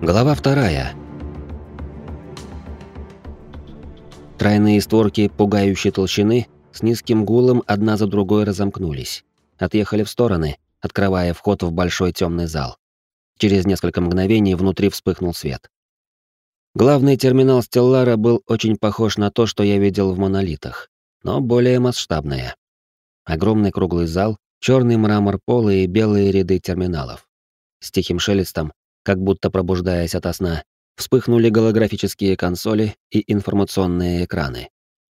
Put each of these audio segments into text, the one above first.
Глава вторая. Тройные створки пугающей толщины с низким гулом одна за другой разомкнулись. Отъехали в стороны, открывая вход в большой темный зал. Через несколько мгновений внутри вспыхнул свет. Главный терминал Стеллара был очень похож на то, что я видел в монолитах, но более масштабное. Огромный круглый зал, черный мрамор пола и белые ряды терминалов. С тихим шелестом как будто пробуждаясь ото сна, вспыхнули голографические консоли и информационные экраны.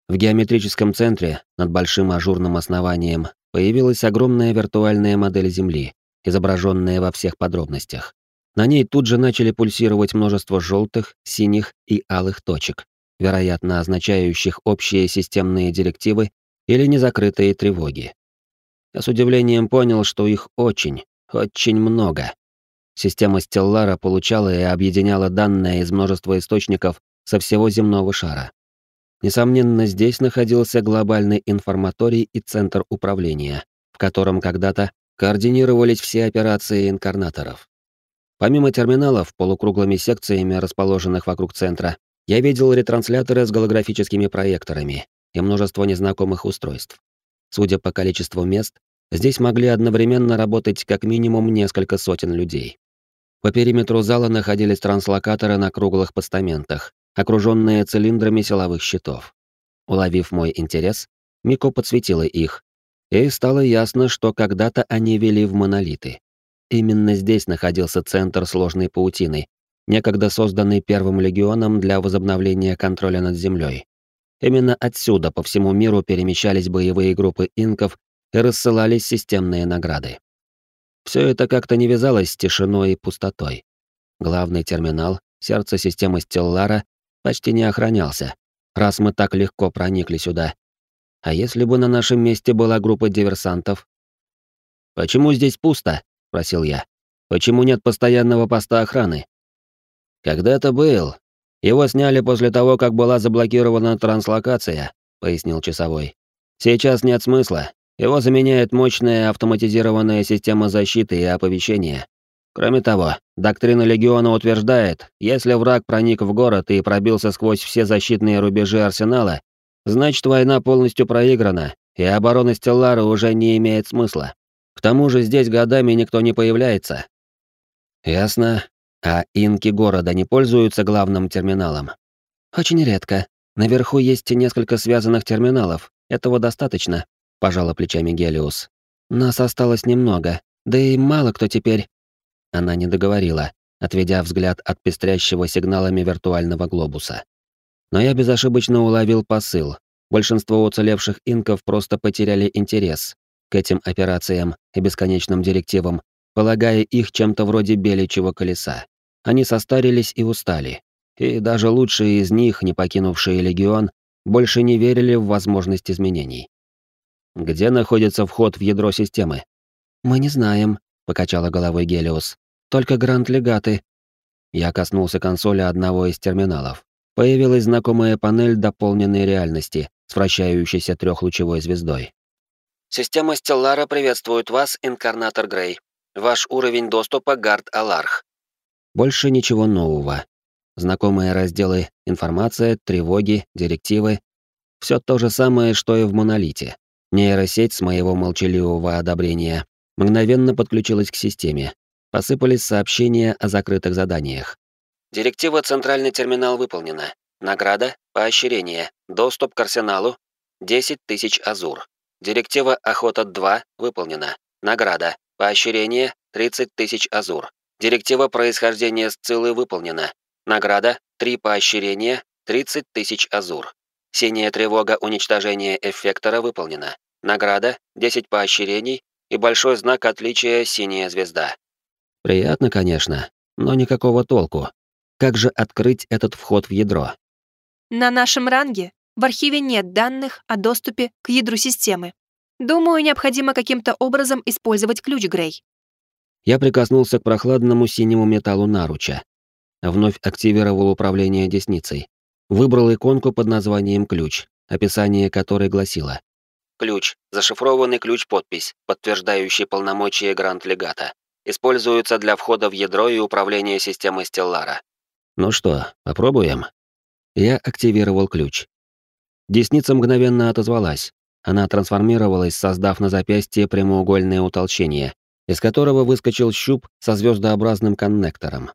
В геометрическом центре, над большим ажурным основанием, появилась огромная виртуальная модель Земли, изображенная во всех подробностях. На ней тут же начали пульсировать множество желтых, синих и алых точек, вероятно, означающих общие системные директивы или незакрытые тревоги. Я с удивлением понял, что их очень, очень много. Система Стеллара получала и объединяла данные из множества источников со всего земного шара. Несомненно, здесь находился глобальный информаторий и центр управления, в котором когда-то координировались все операции инкарнаторов. Помимо терминалов, полукруглыми секциями, расположенных вокруг центра, я видел ретрансляторы с голографическими проекторами и множество незнакомых устройств. Судя по количеству мест, здесь могли одновременно работать как минимум несколько сотен людей. По периметру зала находились транслокаторы на круглых постаментах, окруженные цилиндрами силовых щитов. Уловив мой интерес, Мико подсветила их, и стало ясно, что когда-то они вели в монолиты. Именно здесь находился центр сложной паутины, некогда созданный Первым легионом для возобновления контроля над землей. Именно отсюда по всему миру перемещались боевые группы инков и рассылались системные награды. Все это как-то не вязалось с тишиной и пустотой. Главный терминал, сердце системы Стеллара, почти не охранялся, раз мы так легко проникли сюда. А если бы на нашем месте была группа диверсантов? «Почему здесь пусто?» — спросил я. «Почему нет постоянного поста охраны?» «Когда-то был. Его сняли после того, как была заблокирована транслокация», — пояснил часовой. «Сейчас нет смысла. Его заменяет мощная автоматизированная система защиты и оповещения. Кроме того, доктрина Легиона утверждает, если враг проник в город и пробился сквозь все защитные рубежи арсенала, значит война полностью проиграна, и оборона Стеллара уже не имеет смысла. К тому же здесь годами никто не появляется. Ясно. А инки города не пользуются главным терминалом? Очень редко. Наверху есть несколько связанных терминалов. Этого достаточно пожала плечами Гелиус. Нас осталось немного, да и мало кто теперь. Она не договорила, отведя взгляд от пестрящего сигналами виртуального глобуса. Но я безошибочно уловил посыл. Большинство уцелевших инков просто потеряли интерес к этим операциям и бесконечным директивам, полагая их чем-то вроде беличьего колеса. Они состарились и устали. И даже лучшие из них, не покинувшие легион, больше не верили в возможность изменений. Где находится вход в ядро системы? Мы не знаем, покачала головой Гелиос. Только гранд-легаты. Я коснулся консоли одного из терминалов. Появилась знакомая панель дополненной реальности с вращающейся трехлучевой звездой. Система Стеллара приветствует вас, инкарнатор Грей. Ваш уровень доступа Гард Аларх. Больше ничего нового. Знакомые разделы информация, тревоги, директивы. Все то же самое, что и в монолите. Нейросеть с моего молчаливого одобрения мгновенно подключилась к системе. Посыпались сообщения о закрытых заданиях. Директива «Центральный терминал» выполнена. Награда, поощрение, доступ к арсеналу, 10 тысяч азур. Директива «Охота-2» выполнена. Награда, поощрение, 30 тысяч азур. Директива происхождения Сциллы выполнена. Награда, 3 поощрения, 30 тысяч азур. Синяя тревога уничтожения эффектора выполнена. Награда, 10 поощрений и большой знак отличия «Синяя звезда». Приятно, конечно, но никакого толку. Как же открыть этот вход в ядро? На нашем ранге в архиве нет данных о доступе к ядру системы. Думаю, необходимо каким-то образом использовать ключ Грей. Я прикоснулся к прохладному синему металлу наруча. Вновь активировал управление десницей. Выбрал иконку под названием «Ключ», описание которой гласило Ключ. Зашифрованный ключ-подпись, подтверждающий полномочия гранд-легата. Используется для входа в ядро и управления системой Стеллара. Ну что, попробуем? Я активировал ключ. Десница мгновенно отозвалась. Она трансформировалась, создав на запястье прямоугольное утолщение, из которого выскочил щуп со звездообразным коннектором.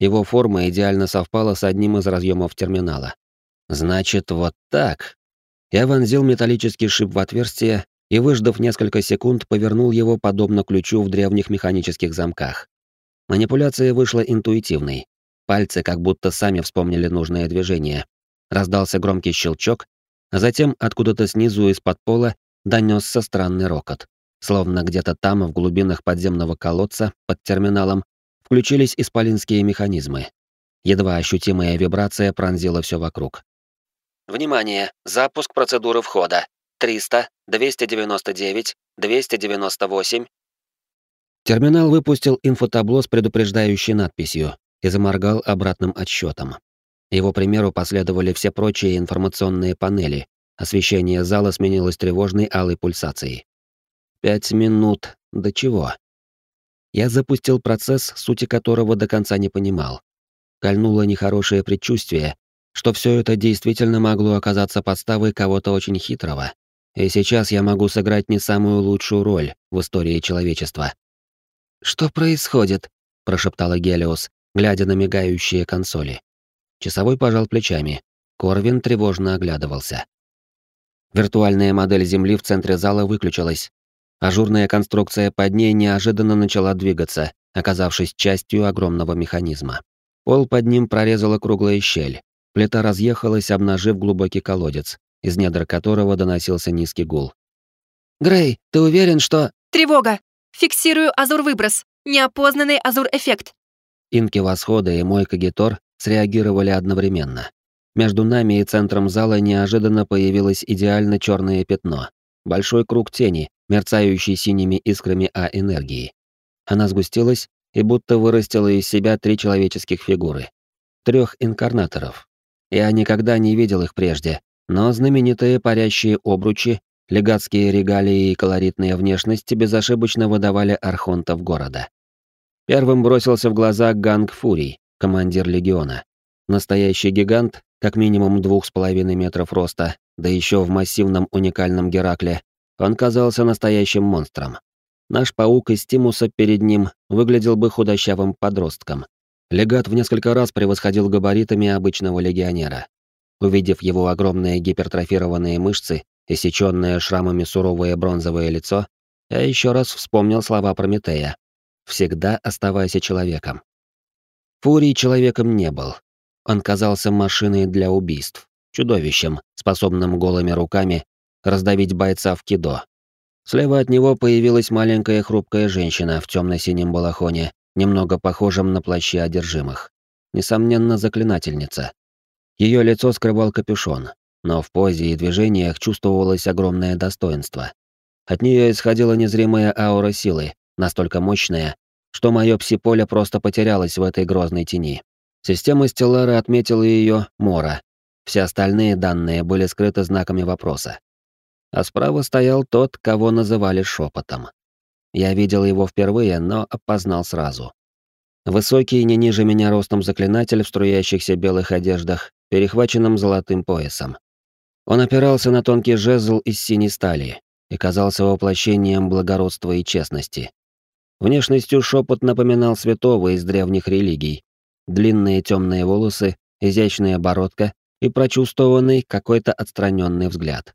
Его форма идеально совпала с одним из разъемов терминала. Значит, вот так. Я вонзил металлический шип в отверстие и, выждав несколько секунд, повернул его подобно ключу в древних механических замках. Манипуляция вышла интуитивной. Пальцы как будто сами вспомнили нужное движение. Раздался громкий щелчок, а затем откуда-то снизу из-под пола донесся странный рокот. Словно где-то там, в глубинах подземного колодца, под терминалом, включились исполинские механизмы. Едва ощутимая вибрация пронзила все вокруг. Внимание! Запуск процедуры входа. 300, 299, 298. Терминал выпустил инфотабло с предупреждающей надписью и заморгал обратным отсчетом. Его примеру последовали все прочие информационные панели. Освещение зала сменилось тревожной алой пульсацией. Пять минут. До чего? Я запустил процесс, сути которого до конца не понимал. Кольнуло нехорошее предчувствие, что все это действительно могло оказаться подставой кого-то очень хитрого. И сейчас я могу сыграть не самую лучшую роль в истории человечества. «Что происходит?» — прошептала Гелиос, глядя на мигающие консоли. Часовой пожал плечами. Корвин тревожно оглядывался. Виртуальная модель Земли в центре зала выключилась. Ажурная конструкция под ней неожиданно начала двигаться, оказавшись частью огромного механизма. Пол под ним прорезала круглая щель. Плита разъехалась, обнажив глубокий колодец, из недр которого доносился низкий гул. «Грей, ты уверен, что...» «Тревога! Фиксирую азур-выброс. Неопознанный азур-эффект». Инки Восхода и мой Кагитор среагировали одновременно. Между нами и центром зала неожиданно появилось идеально черное пятно. Большой круг тени, мерцающий синими искрами А-энергии. Она сгустилась и будто вырастила из себя три человеческих фигуры. Трех инкарнаторов. Я никогда не видел их прежде, но знаменитые парящие обручи, легатские регалии и колоритная внешность безошибочно выдавали архонтов города. Первым бросился в глаза Ганг Фурий, командир легиона. Настоящий гигант, как минимум двух с половиной метров роста, да еще в массивном уникальном Геракле, он казался настоящим монстром. Наш паук из Тимуса перед ним выглядел бы худощавым подростком. Легат в несколько раз превосходил габаритами обычного легионера. Увидев его огромные гипертрофированные мышцы и сечённое шрамами суровое бронзовое лицо, я еще раз вспомнил слова Прометея. «Всегда оставайся человеком». Фурий человеком не был. Он казался машиной для убийств, чудовищем, способным голыми руками раздавить бойца в кидо. Слева от него появилась маленькая хрупкая женщина в темно-синем балахоне, немного похожем на плащи одержимых. Несомненно, заклинательница. Ее лицо скрывал капюшон, но в позе и движениях чувствовалось огромное достоинство. От нее исходила незримая аура силы, настолько мощная, что мое псиполе просто потерялось в этой грозной тени. Система Стеллара отметила ее Мора. Все остальные данные были скрыты знаками вопроса. А справа стоял тот, кого называли шепотом. Я видел его впервые, но опознал сразу. Высокий, не ниже меня ростом заклинатель в струящихся белых одеждах, перехваченным золотым поясом. Он опирался на тонкий жезл из синей стали и казался воплощением благородства и честности. Внешностью шепот напоминал святого из древних религий. Длинные темные волосы, изящная бородка и прочувствованный какой-то отстраненный взгляд.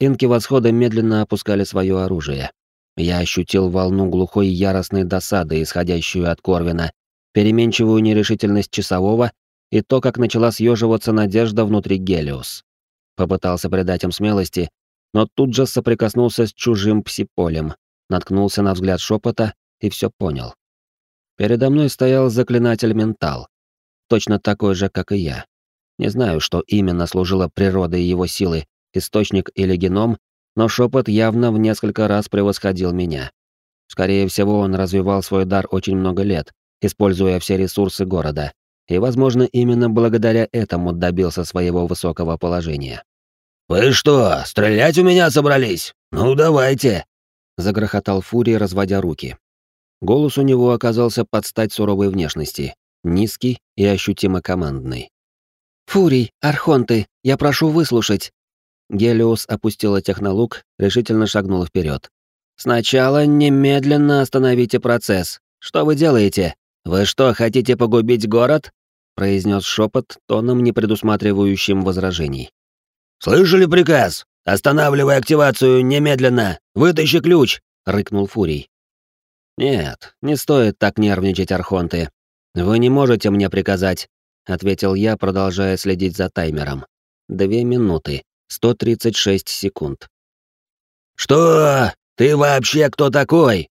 Инки восхода медленно опускали свое оружие. Я ощутил волну глухой яростной досады, исходящую от Корвина, переменчивую нерешительность часового и то, как начала съеживаться надежда внутри Гелиус. Попытался придать им смелости, но тут же соприкоснулся с чужим псиполем, наткнулся на взгляд шепота и все понял. Передо мной стоял заклинатель ментал, точно такой же, как и я. Не знаю, что именно служило природой его силы, источник или геном, но шепот явно в несколько раз превосходил меня. Скорее всего, он развивал свой дар очень много лет, используя все ресурсы города, и, возможно, именно благодаря этому добился своего высокого положения. «Вы что, стрелять у меня собрались? Ну, давайте!» — загрохотал Фурий, разводя руки. Голос у него оказался под стать суровой внешности, низкий и ощутимо командный. «Фурий, Архонты, я прошу выслушать!» Гелиос опустила технолук, решительно шагнула вперед. «Сначала немедленно остановите процесс. Что вы делаете? Вы что, хотите погубить город?» произнес шепот, тоном не предусматривающим возражений. «Слышали приказ? Останавливай активацию немедленно! Вытащи ключ!» — рыкнул Фурий. «Нет, не стоит так нервничать, Архонты. Вы не можете мне приказать», — ответил я, продолжая следить за таймером. «Две минуты, 136 секунд». «Что? Ты вообще кто такой?»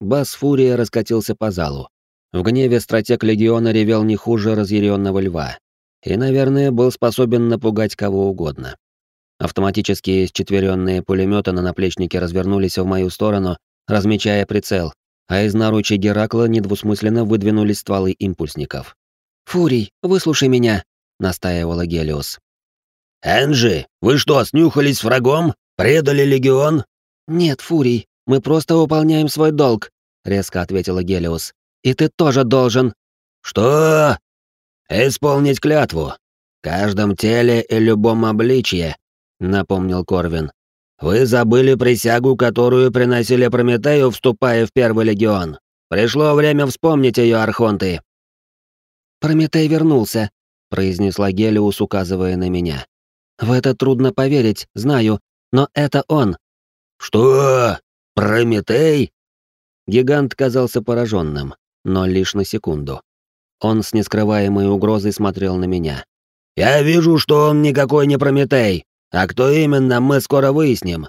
Бас Фурия раскатился по залу. В гневе стратег Легиона ревел не хуже разъяренного льва. И, наверное, был способен напугать кого угодно. Автоматические счетверенные пулеметы на наплечнике развернулись в мою сторону, размечая прицел, а из наручей Геракла недвусмысленно выдвинулись стволы импульсников. «Фурий, выслушай меня», — настаивала Гелиос. «Энджи, вы что, снюхались с врагом? Предали легион?» «Нет, Фурий, мы просто выполняем свой долг», — резко ответила Гелиос. «И ты тоже должен». «Что?» «Исполнить клятву. В каждом теле и любом обличье», — напомнил Корвин. Вы забыли присягу, которую приносили Прометею, вступая в Первый Легион. Пришло время вспомнить ее, Архонты». «Прометей вернулся», — произнесла Гелиус, указывая на меня. «В это трудно поверить, знаю, но это он». «Что? Прометей?» Гигант казался пораженным, но лишь на секунду. Он с нескрываемой угрозой смотрел на меня. «Я вижу, что он никакой не Прометей. А кто именно, мы скоро выясним.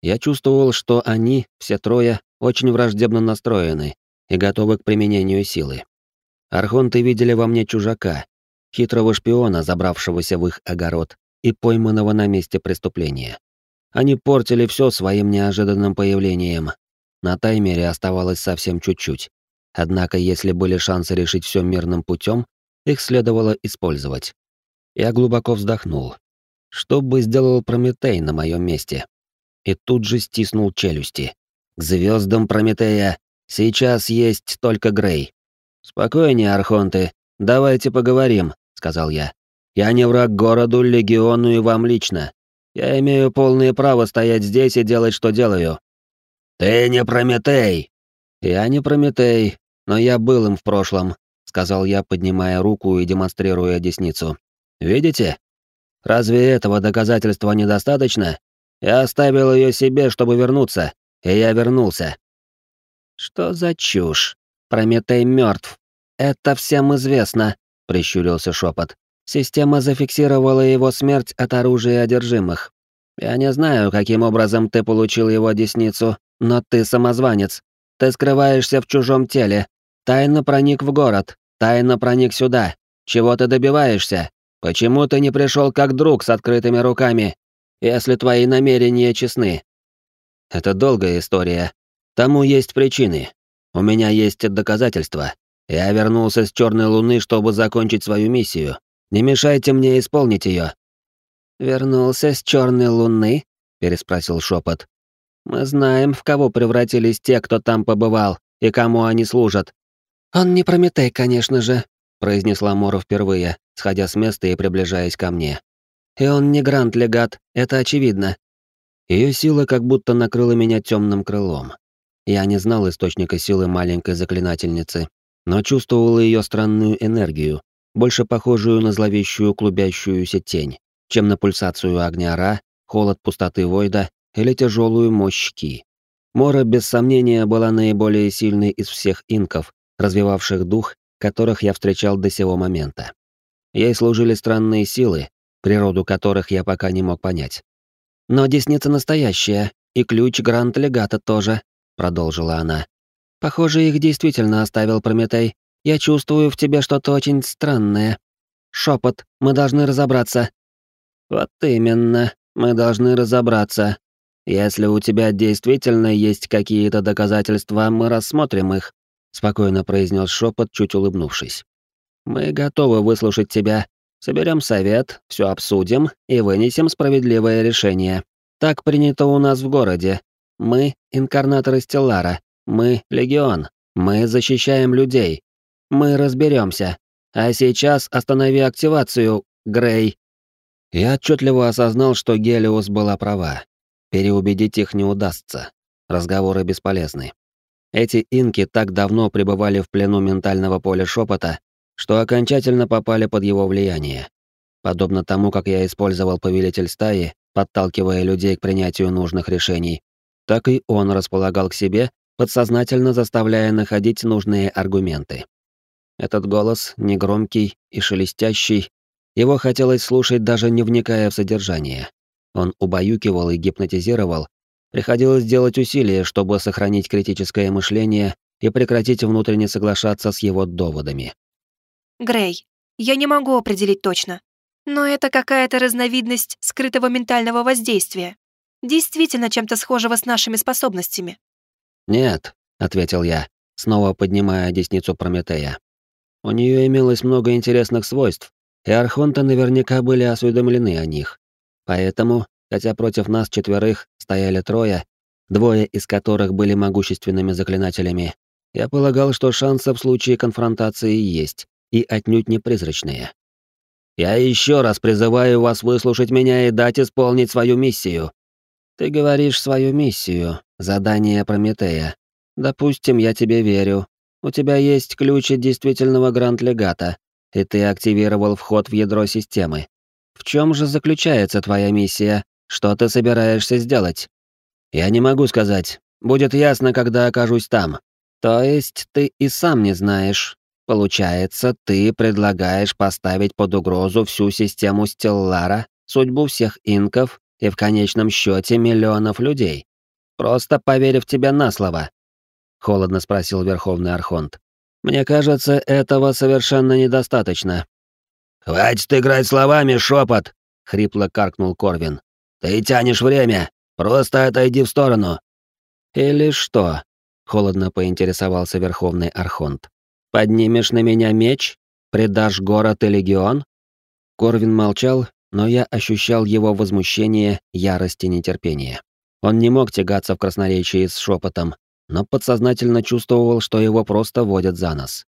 Я чувствовал, что они, все трое, очень враждебно настроены и готовы к применению силы. Архонты видели во мне чужака, хитрого шпиона, забравшегося в их огород и пойманного на месте преступления. Они портили все своим неожиданным появлением. На таймере оставалось совсем чуть-чуть. Однако, если были шансы решить все мирным путем, их следовало использовать. Я глубоко вздохнул. Что бы сделал Прометей на моем месте? И тут же стиснул челюсти. К звездам Прометея сейчас есть только Грей. Спокойнее, Архонты, давайте поговорим, сказал я. Я не враг городу, легиону и вам лично. Я имею полное право стоять здесь и делать, что делаю. Ты не Прометей. Я не Прометей, но я был им в прошлом, сказал я, поднимая руку и демонстрируя десницу. Видите? Разве этого доказательства недостаточно? Я оставил ее себе, чтобы вернуться, и я вернулся. Что за чушь? Прометей мертв. Это всем известно, прищурился шепот. Система зафиксировала его смерть от оружия одержимых. Я не знаю, каким образом ты получил его десницу, но ты самозванец. Ты скрываешься в чужом теле. Тайно проник в город, тайно проник сюда. Чего ты добиваешься? Почему ты не пришел как друг с открытыми руками, если твои намерения честны? Это долгая история. Тому есть причины. У меня есть доказательства. Я вернулся с Черной Луны, чтобы закончить свою миссию. Не мешайте мне исполнить ее. Вернулся с Черной Луны? переспросил шепот. Мы знаем, в кого превратились те, кто там побывал, и кому они служат. Он не Прометей, конечно же, произнесла Мора впервые, сходя с места и приближаясь ко мне. И он не грант-легат, это очевидно. Ее сила как будто накрыла меня темным крылом. Я не знал источника силы маленькой заклинательницы, но чувствовал ее странную энергию, больше похожую на зловещую клубящуюся тень, чем на пульсацию огня Ра, холод пустоты Войда или тяжелую мощь Ки. Мора, без сомнения, была наиболее сильной из всех инков, развивавших дух которых я встречал до сего момента. Ей служили странные силы, природу которых я пока не мог понять. «Но десница настоящая, и ключ Гранд-Легата тоже», — продолжила она. «Похоже, их действительно оставил Прометей. Я чувствую в тебе что-то очень странное. Шепот, мы должны разобраться». «Вот именно, мы должны разобраться. Если у тебя действительно есть какие-то доказательства, мы рассмотрим их спокойно произнес шепот, чуть улыбнувшись. Мы готовы выслушать тебя. Соберем совет, все обсудим и вынесем справедливое решение. Так принято у нас в городе. Мы инкарнаторы Стеллара, Мы — Легион. Мы защищаем людей. Мы разберемся. А сейчас останови активацию, Грей. Я отчетливо осознал, что Гелиос была права. Переубедить их не удастся. Разговоры бесполезны. Эти инки так давно пребывали в плену ментального поля шепота, что окончательно попали под его влияние. Подобно тому, как я использовал повелитель стаи, подталкивая людей к принятию нужных решений, так и он располагал к себе, подсознательно заставляя находить нужные аргументы. Этот голос, негромкий и шелестящий, его хотелось слушать даже не вникая в содержание. Он убаюкивал и гипнотизировал. Приходилось делать усилия, чтобы сохранить критическое мышление и прекратить внутренне соглашаться с его доводами. Грей, я не могу определить точно, но это какая-то разновидность скрытого ментального воздействия. Действительно чем-то схожего с нашими способностями. «Нет», — ответил я, снова поднимая десницу Прометея. У нее имелось много интересных свойств, и архонты наверняка были осведомлены о них. Поэтому, хотя против нас четверых стояли трое, двое из которых были могущественными заклинателями, я полагал, что шансы в случае конфронтации есть, и отнюдь не призрачные. «Я еще раз призываю вас выслушать меня и дать исполнить свою миссию». «Ты говоришь свою миссию, задание Прометея. Допустим, я тебе верю. У тебя есть ключи действительного гранд-легата, и ты активировал вход в ядро системы. В чем же заключается твоя миссия? Что ты собираешься сделать? Я не могу сказать. Будет ясно, когда окажусь там. То есть ты и сам не знаешь. Получается, ты предлагаешь поставить под угрозу всю систему Стеллара, судьбу всех инков и в конечном счете миллионов людей. Просто поверив тебе на слово. Холодно спросил Верховный Архонт. Мне кажется, этого совершенно недостаточно. «Хватит играть словами, шепот!» — хрипло каркнул Корвин. «Ты тянешь время! Просто отойди в сторону!» «Или что?» — холодно поинтересовался Верховный Архонт. «Поднимешь на меня меч? Предашь город и легион?» Корвин молчал, но я ощущал его возмущение, ярость и нетерпение. Он не мог тягаться в красноречии с шепотом, но подсознательно чувствовал, что его просто водят за нос.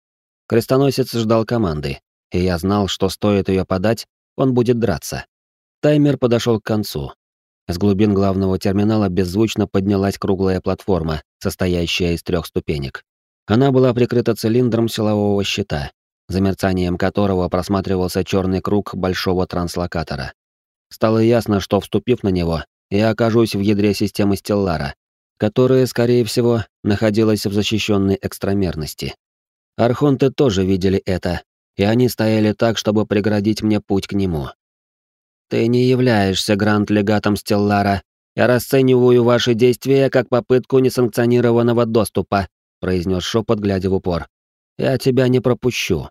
Крестоносец ждал команды, и я знал, что стоит ее подать, он будет драться. Таймер подошел к концу. С глубин главного терминала беззвучно поднялась круглая платформа, состоящая из трех ступенек. Она была прикрыта цилиндром силового щита, за мерцанием которого просматривался черный круг большого транслокатора. Стало ясно, что, вступив на него, я окажусь в ядре системы Стеллара, которая, скорее всего, находилась в защищенной экстрамерности. Архонты тоже видели это, и они стояли так, чтобы преградить мне путь к нему. «Ты не являешься гранд-легатом Стеллара. Я расцениваю ваши действия как попытку несанкционированного доступа», произнес шепот, глядя в упор. «Я тебя не пропущу.